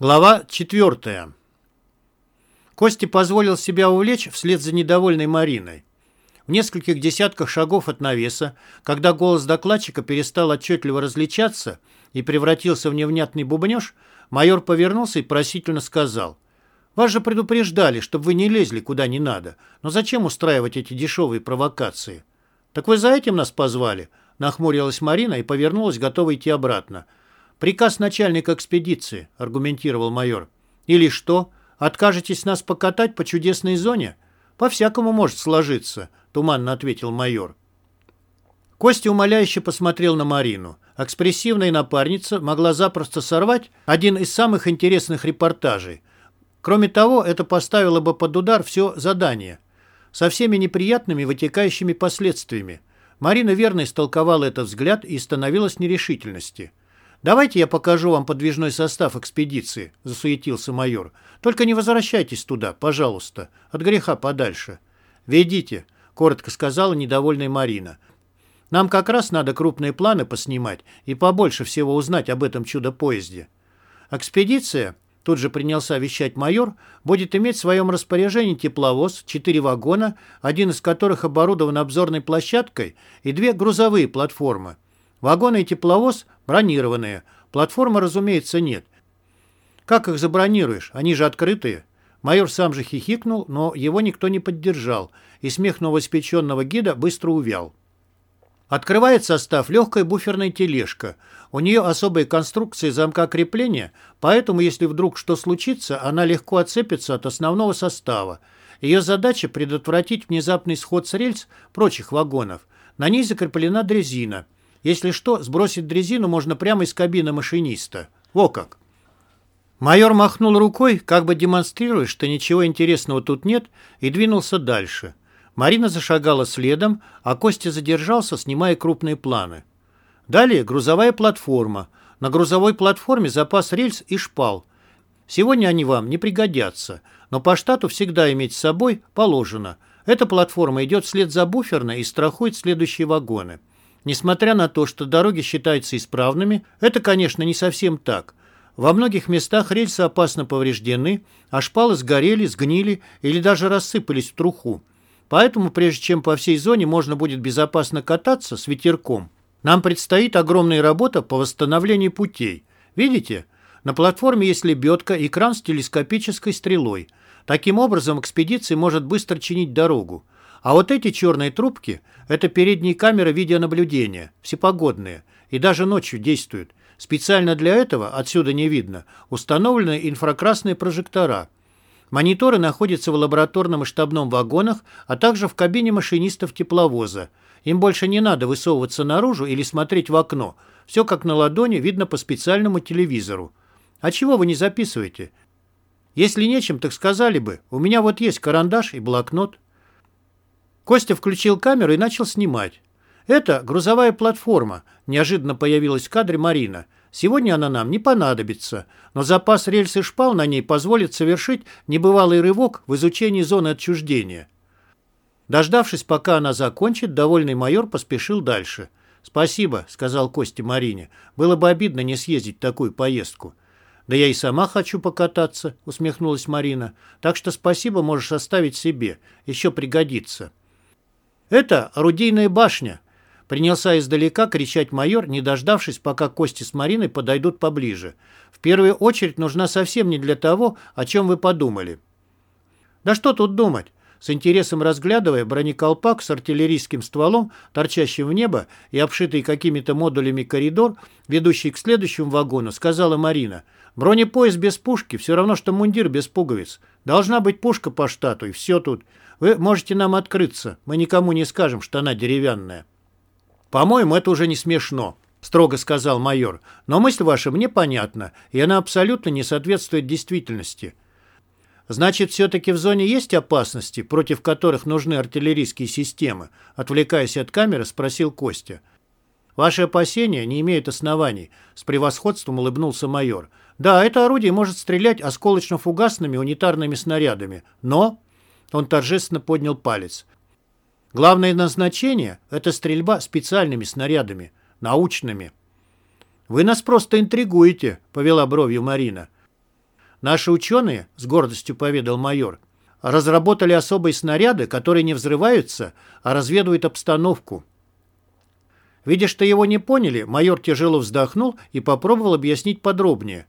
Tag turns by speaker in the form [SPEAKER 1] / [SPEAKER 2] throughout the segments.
[SPEAKER 1] Глава 4. Кости позволил себя увлечь вслед за недовольной Мариной. В нескольких десятках шагов от навеса, когда голос докладчика перестал отчетливо различаться и превратился в невнятный бубнеж, майор повернулся и просительно сказал, «Вас же предупреждали, чтобы вы не лезли куда не надо. Но зачем устраивать эти дешевые провокации?» «Так вы за этим нас позвали?» Нахмурилась Марина и повернулась, готова идти обратно. «Приказ начальника экспедиции», — аргументировал майор. «Или что? Откажетесь нас покатать по чудесной зоне?» «По-всякому может сложиться», — туманно ответил майор. Костя умоляюще посмотрел на Марину. Экспрессивная напарница могла запросто сорвать один из самых интересных репортажей. Кроме того, это поставило бы под удар все задание. Со всеми неприятными вытекающими последствиями. Марина верно истолковала этот взгляд и становилась нерешительности. «Давайте я покажу вам подвижной состав экспедиции», — засуетился майор. «Только не возвращайтесь туда, пожалуйста. От греха подальше». «Ведите», — коротко сказала недовольная Марина. «Нам как раз надо крупные планы поснимать и побольше всего узнать об этом чудо-поезде». Экспедиция, тут же принялся вещать майор, будет иметь в своем распоряжении тепловоз, четыре вагона, один из которых оборудован обзорной площадкой, и две грузовые платформы. Вагоны и тепловоз бронированные. Платформы, разумеется, нет. Как их забронируешь? Они же открытые. Майор сам же хихикнул, но его никто не поддержал, и смех новоиспеченного гида быстро увял. Открывает состав легкая буферная тележка. У нее особая конструкция замка крепления, поэтому, если вдруг что случится, она легко отцепится от основного состава. Ее задача предотвратить внезапный сход с рельс прочих вагонов. На ней закреплена дрезина – если что, сбросить дрезину можно прямо из кабины машиниста. Во как. Майор махнул рукой, как бы демонстрируя, что ничего интересного тут нет, и двинулся дальше. Марина зашагала следом, а Костя задержался, снимая крупные планы. Далее грузовая платформа. На грузовой платформе запас рельс и шпал. Сегодня они вам не пригодятся, но по штату всегда иметь с собой положено. Эта платформа идет вслед за буферной и страхует следующие вагоны. Несмотря на то, что дороги считаются исправными, это, конечно, не совсем так. Во многих местах рельсы опасно повреждены, а шпалы сгорели, сгнили или даже рассыпались в труху. Поэтому, прежде чем по всей зоне можно будет безопасно кататься с ветерком, нам предстоит огромная работа по восстановлению путей. Видите? На платформе есть лебедка и кран с телескопической стрелой. Таким образом, экспедиция может быстро чинить дорогу. А вот эти черные трубки – это передние камеры видеонаблюдения, всепогодные, и даже ночью действуют. Специально для этого, отсюда не видно, установлены инфракрасные прожектора. Мониторы находятся в лабораторном и штабном вагонах, а также в кабине машинистов тепловоза. Им больше не надо высовываться наружу или смотреть в окно. Все как на ладони видно по специальному телевизору. А чего вы не записываете? Если нечем, так сказали бы. У меня вот есть карандаш и блокнот. Костя включил камеру и начал снимать. «Это грузовая платформа», – неожиданно появилась в кадре Марина. «Сегодня она нам не понадобится, но запас рельс и шпал на ней позволит совершить небывалый рывок в изучении зоны отчуждения». Дождавшись, пока она закончит, довольный майор поспешил дальше. «Спасибо», — сказал Костя Марине. «Было бы обидно не съездить такую поездку». «Да я и сама хочу покататься», — усмехнулась Марина. «Так что спасибо можешь оставить себе. Еще пригодится». «Это орудийная башня!» Принялся издалека кричать майор, не дождавшись, пока Кости с Мариной подойдут поближе. «В первую очередь нужна совсем не для того, о чем вы подумали». «Да что тут думать?» С интересом разглядывая бронеколпак с артиллерийским стволом, торчащим в небо и обшитый какими-то модулями коридор, ведущий к следующему вагону, сказала Марина. «Бронепоезд без пушки все равно, что мундир без пуговиц. Должна быть пушка по штату, и все тут. Вы можете нам открыться. Мы никому не скажем, что она деревянная». «По-моему, это уже не смешно», — строго сказал майор. «Но мысль ваша мне понятна, и она абсолютно не соответствует действительности». «Значит, все-таки в зоне есть опасности, против которых нужны артиллерийские системы?» Отвлекаясь от камеры, спросил Костя. «Ваши опасения не имеют оснований», — с превосходством улыбнулся майор. «Да, это орудие может стрелять осколочно-фугасными унитарными снарядами, но...» Он торжественно поднял палец. Главное назначение – это стрельба специальными снарядами, научными. «Вы нас просто интригуете», – повела бровью Марина. Наши ученые, с гордостью поведал майор, разработали особые снаряды, которые не взрываются, а разведывают обстановку. Видя, что его не поняли, майор тяжело вздохнул и попробовал объяснить подробнее.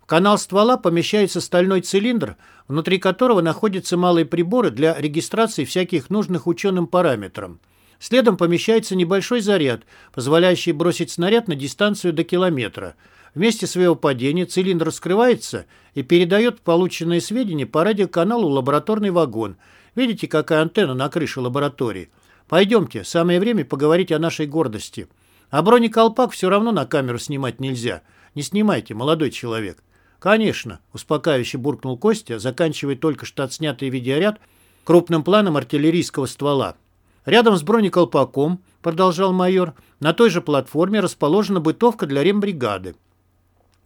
[SPEAKER 1] В канал ствола помещается стальной цилиндр, внутри которого находятся малые приборы для регистрации всяких нужных ученым параметров. Следом помещается небольшой заряд, позволяющий бросить снаряд на дистанцию до километра. Вместе своего падения цилиндр раскрывается и передает полученные сведения по радиоканалу лабораторный вагон. Видите, какая антенна на крыше лаборатории? Пойдемте, самое время поговорить о нашей гордости. А бронеколпак все равно на камеру снимать нельзя. Не снимайте, молодой человек. «Конечно», — успокаивающе буркнул Костя, заканчивая только что отснятый видеоряд крупным планом артиллерийского ствола. Рядом с бронеколпаком, продолжал майор, на той же платформе расположена бытовка для рембригады.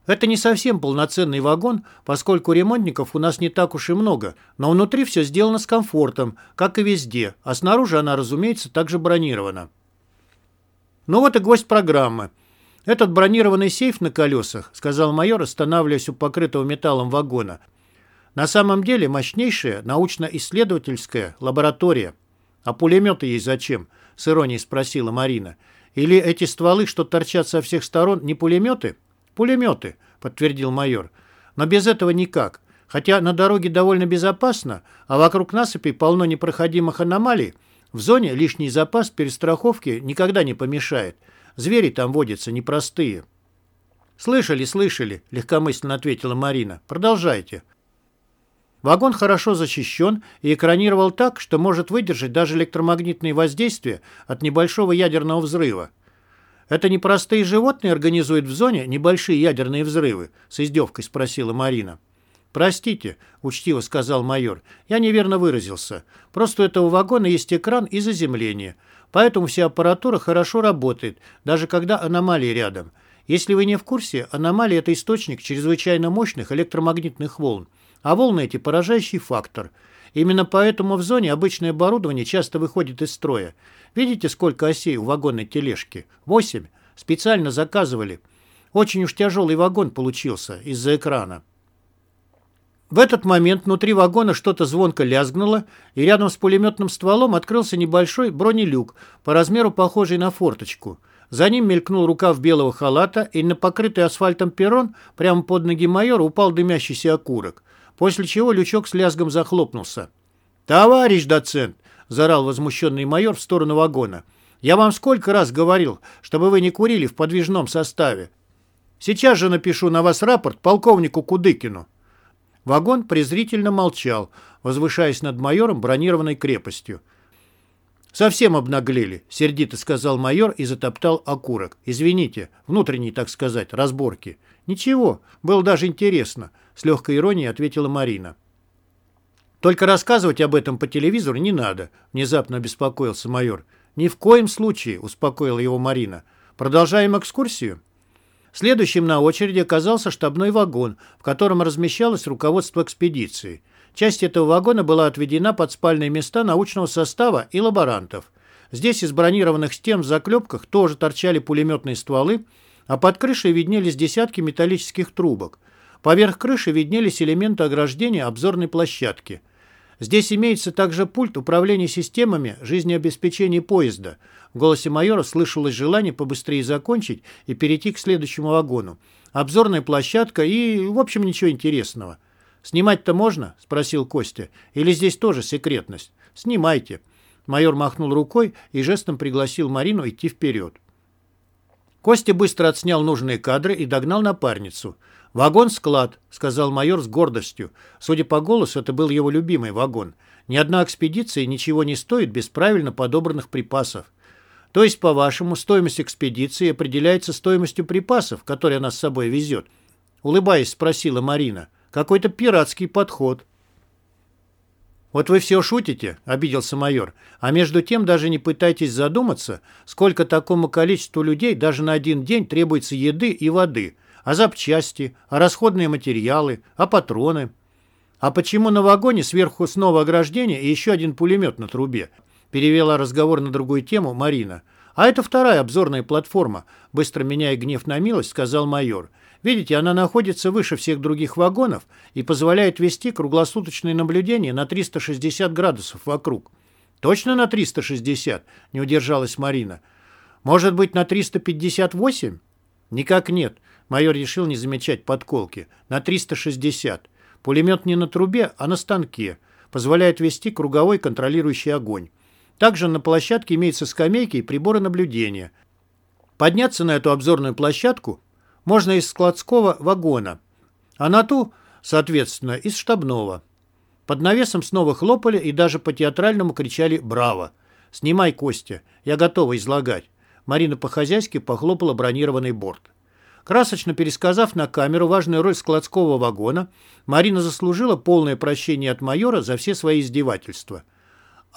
[SPEAKER 1] Это не совсем полноценный вагон, поскольку ремонтников у нас не так уж и много, но внутри все сделано с комфортом, как и везде, а снаружи она, разумеется, также бронирована. Ну вот и гость программы. «Этот бронированный сейф на колесах», — сказал майор, останавливаясь у покрытого металлом вагона. «На самом деле мощнейшая научно-исследовательская лаборатория». «А пулеметы ей зачем?» — с иронией спросила Марина. «Или эти стволы, что торчат со всех сторон, не пулеметы?» «Пулеметы», — подтвердил майор. «Но без этого никак. Хотя на дороге довольно безопасно, а вокруг насыпей полно непроходимых аномалий, в зоне лишний запас перестраховки никогда не помешает». Звери там водятся непростые». «Слышали, слышали», — легкомысленно ответила Марина. «Продолжайте». Вагон хорошо защищен и экранировал так, что может выдержать даже электромагнитные воздействия от небольшого ядерного взрыва. «Это непростые животные организуют в зоне небольшие ядерные взрывы?» — с издевкой спросила Марина. «Простите», — учтиво сказал майор, — «я неверно выразился. Просто у этого вагона есть экран и заземление. Поэтому вся аппаратура хорошо работает, даже когда аномалии рядом. Если вы не в курсе, аномалия – это источник чрезвычайно мощных электромагнитных волн, а волны эти – поражающий фактор. Именно поэтому в зоне обычное оборудование часто выходит из строя. Видите, сколько осей у вагонной тележки? Восемь. Специально заказывали. Очень уж тяжелый вагон получился из-за экрана. В этот момент внутри вагона что-то звонко лязгнуло, и рядом с пулеметным стволом открылся небольшой бронелюк, по размеру похожий на форточку. За ним мелькнул рукав белого халата, и на покрытый асфальтом перрон прямо под ноги майора упал дымящийся окурок, после чего лючок с лязгом захлопнулся. «Товарищ доцент!» – заорал возмущенный майор в сторону вагона. «Я вам сколько раз говорил, чтобы вы не курили в подвижном составе. Сейчас же напишу на вас рапорт полковнику Кудыкину». Вагон презрительно молчал, возвышаясь над майором бронированной крепостью. «Совсем обнаглели», — сердито сказал майор и затоптал окурок. «Извините, внутренней, так сказать, разборки». «Ничего, было даже интересно», — с легкой иронией ответила Марина. «Только рассказывать об этом по телевизору не надо», — внезапно обеспокоился майор. «Ни в коем случае», — успокоила его Марина. «Продолжаем экскурсию?» Следующим на очереди оказался штабной вагон, в котором размещалось руководство экспедиции. Часть этого вагона была отведена под спальные места научного состава и лаборантов. Здесь из бронированных стен в заклепках тоже торчали пулеметные стволы, а под крышей виднелись десятки металлических трубок. Поверх крыши виднелись элементы ограждения обзорной площадки. Здесь имеется также пульт управления системами жизнеобеспечения поезда – в голосе майора слышалось желание побыстрее закончить и перейти к следующему вагону. Обзорная площадка и, в общем, ничего интересного. «Снимать-то можно?» – спросил Костя. «Или здесь тоже секретность?» «Снимайте». Майор махнул рукой и жестом пригласил Марину идти вперед. Костя быстро отснял нужные кадры и догнал напарницу. «Вагон-склад», — сказал майор с гордостью. Судя по голосу, это был его любимый вагон. Ни одна экспедиция ничего не стоит без правильно подобранных припасов. То есть, по-вашему, стоимость экспедиции определяется стоимостью припасов, которые она с собой везет? Улыбаясь, спросила Марина. Какой-то пиратский подход. «Вот вы все шутите», — обиделся майор, «а между тем даже не пытайтесь задуматься, сколько такому количеству людей даже на один день требуется еды и воды, а запчасти, а расходные материалы, а патроны. А почему на вагоне сверху снова ограждение и еще один пулемет на трубе? Перевела разговор на другую тему Марина. «А это вторая обзорная платформа», быстро меняя гнев на милость, сказал майор. Видите, она находится выше всех других вагонов и позволяет вести круглосуточное наблюдение на 360 градусов вокруг. Точно на 360? Не удержалась Марина. Может быть, на 358? Никак нет. Майор решил не замечать подколки. На 360. Пулемет не на трубе, а на станке. Позволяет вести круговой контролирующий огонь. Также на площадке имеются скамейки и приборы наблюдения. Подняться на эту обзорную площадку можно из складского вагона, а на ту, соответственно, из штабного. Под навесом снова хлопали и даже по-театральному кричали «Браво!». «Снимай, Костя, я готова излагать». Марина по-хозяйски похлопала бронированный борт. Красочно пересказав на камеру важную роль складского вагона, Марина заслужила полное прощение от майора за все свои издевательства.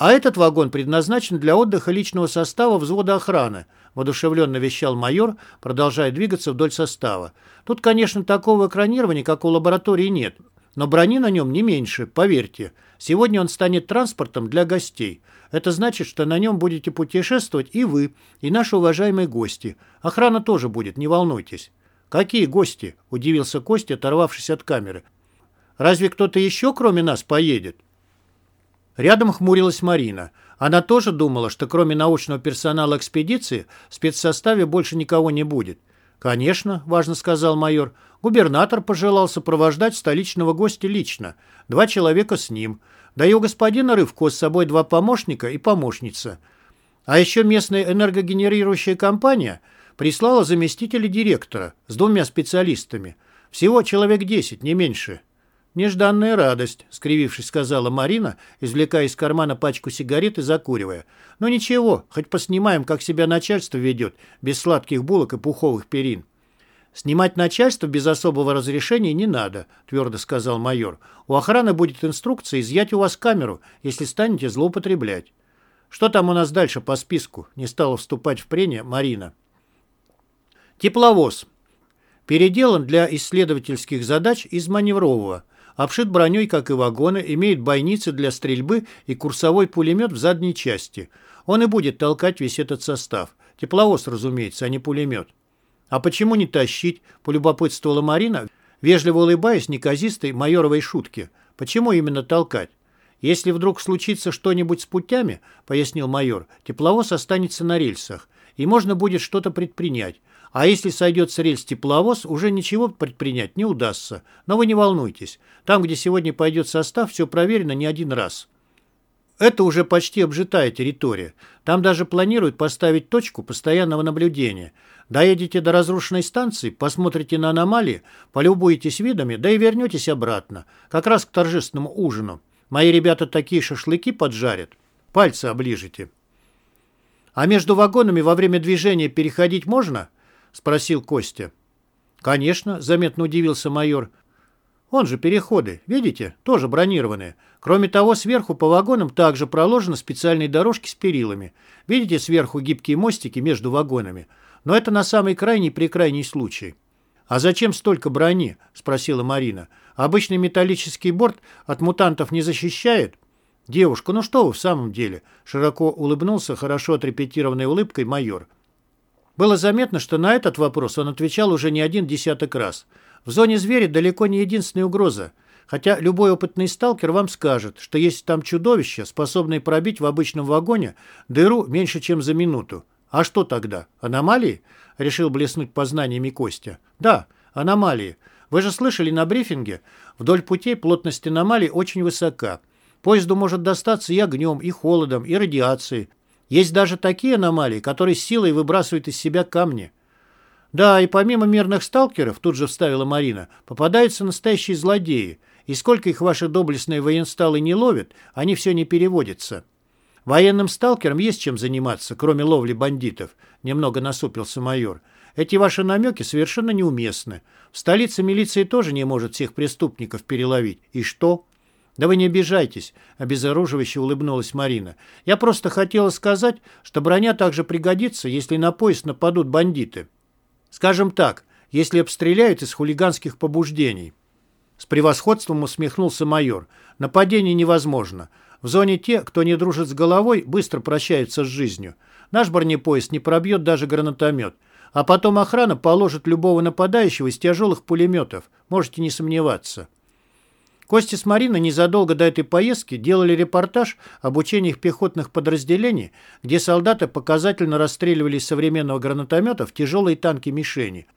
[SPEAKER 1] А этот вагон предназначен для отдыха личного состава взвода охраны, воодушевленно вещал майор, продолжая двигаться вдоль состава. Тут, конечно, такого экранирования, как у лаборатории, нет, но брони на нем не меньше, поверьте. Сегодня он станет транспортом для гостей. Это значит, что на нем будете путешествовать и вы, и наши уважаемые гости. Охрана тоже будет, не волнуйтесь. «Какие гости?» – удивился Костя, оторвавшись от камеры. «Разве кто-то еще, кроме нас, поедет?» Рядом хмурилась Марина. Она тоже думала, что кроме научного персонала экспедиции в спецсоставе больше никого не будет. «Конечно», – важно сказал майор. «Губернатор пожелал сопровождать столичного гостя лично. Два человека с ним. Да и у господина Рывко с собой два помощника и помощница. А еще местная энергогенерирующая компания прислала заместителя директора с двумя специалистами. Всего человек десять, не меньше». «Нежданная радость», — скривившись, сказала Марина, извлекая из кармана пачку сигарет и закуривая. «Ну ничего, хоть поснимаем, как себя начальство ведет, без сладких булок и пуховых перин». «Снимать начальство без особого разрешения не надо», — твердо сказал майор. «У охраны будет инструкция изъять у вас камеру, если станете злоупотреблять». «Что там у нас дальше по списку?» — не стала вступать в прение Марина. «Тепловоз. Переделан для исследовательских задач из маневрового. Обшит броней, как и вагоны, имеет бойницы для стрельбы и курсовой пулемет в задней части. Он и будет толкать весь этот состав. Тепловоз, разумеется, а не пулемет. «А почему не тащить?» – полюбопытствовала Марина, вежливо улыбаясь неказистой майоровой шутке. «Почему именно толкать?» «Если вдруг случится что-нибудь с путями, — пояснил майор, — тепловоз останется на рельсах, и можно будет что-то предпринять. А если сойдет с рельс тепловоз, уже ничего предпринять не удастся. Но вы не волнуйтесь. Там, где сегодня пойдет состав, все проверено не один раз. Это уже почти обжитая территория. Там даже планируют поставить точку постоянного наблюдения. Доедете до разрушенной станции, посмотрите на аномалии, полюбуетесь видами, да и вернетесь обратно. Как раз к торжественному ужину. Мои ребята такие шашлыки поджарят. Пальцы оближете. А между вагонами во время движения переходить можно? —— спросил Костя. «Конечно», — заметно удивился майор. «Он же переходы, видите, тоже бронированные. Кроме того, сверху по вагонам также проложены специальные дорожки с перилами. Видите, сверху гибкие мостики между вагонами. Но это на самый крайний прекрайний случай». «А зачем столько брони?» — спросила Марина. «Обычный металлический борт от мутантов не защищает?» «Девушка, ну что вы в самом деле?» Широко улыбнулся хорошо отрепетированной улыбкой майор. Было заметно, что на этот вопрос он отвечал уже не один десяток раз. В зоне зверя далеко не единственная угроза. Хотя любой опытный сталкер вам скажет, что есть там чудовища, способные пробить в обычном вагоне дыру меньше, чем за минуту. А что тогда? Аномалии? Решил блеснуть познаниями Костя. Да, аномалии. Вы же слышали на брифинге? Вдоль путей плотность аномалий очень высока. Поезду может достаться и огнем, и холодом, и радиацией. Есть даже такие аномалии, которые силой выбрасывают из себя камни. Да, и помимо мирных сталкеров, тут же вставила Марина, попадаются настоящие злодеи. И сколько их ваши доблестные военсталы не ловят, они все не переводятся. Военным сталкерам есть чем заниматься, кроме ловли бандитов, немного насупился майор. Эти ваши намеки совершенно неуместны. В столице милиции тоже не может всех преступников переловить. И что? «Да вы не обижайтесь», — обезоруживающе улыбнулась Марина. «Я просто хотела сказать, что броня также пригодится, если на поезд нападут бандиты. Скажем так, если обстреляют из хулиганских побуждений». С превосходством усмехнулся майор. «Нападение невозможно. В зоне те, кто не дружит с головой, быстро прощаются с жизнью. Наш бронепоезд не пробьет даже гранатомет. А потом охрана положит любого нападающего из тяжелых пулеметов. Можете не сомневаться. Костя с Мариной незадолго до этой поездки делали репортаж об учениях пехотных подразделений, где солдаты показательно расстреливали из современного гранатомета в тяжелые танки-мишени.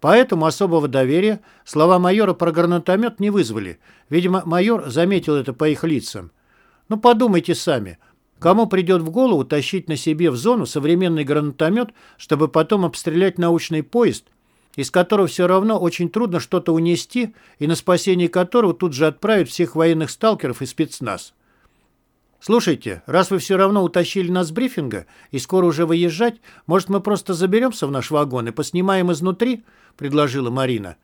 [SPEAKER 1] Поэтому особого доверия слова майора про гранатомет не вызвали. Видимо, майор заметил это по их лицам. Ну подумайте сами, кому придет в голову тащить на себе в зону современный гранатомет, чтобы потом обстрелять научный поезд – из которого все равно очень трудно что-то унести и на спасение которого тут же отправят всех военных сталкеров и спецназ. «Слушайте, раз вы все равно утащили нас с брифинга и скоро уже выезжать, может, мы просто заберемся в наш вагон и поснимаем изнутри?» – предложила Марина.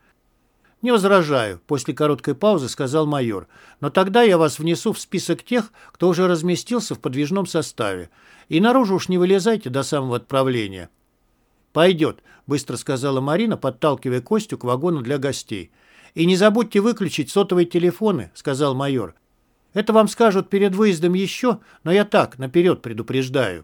[SPEAKER 1] «Не возражаю», – после короткой паузы сказал майор. «Но тогда я вас внесу в список тех, кто уже разместился в подвижном составе. И наружу уж не вылезайте до самого отправления». «Пойдет», — быстро сказала Марина, подталкивая Костю к вагону для гостей. «И не забудьте выключить сотовые телефоны», — сказал майор. «Это вам скажут перед выездом еще, но я так, наперед предупреждаю».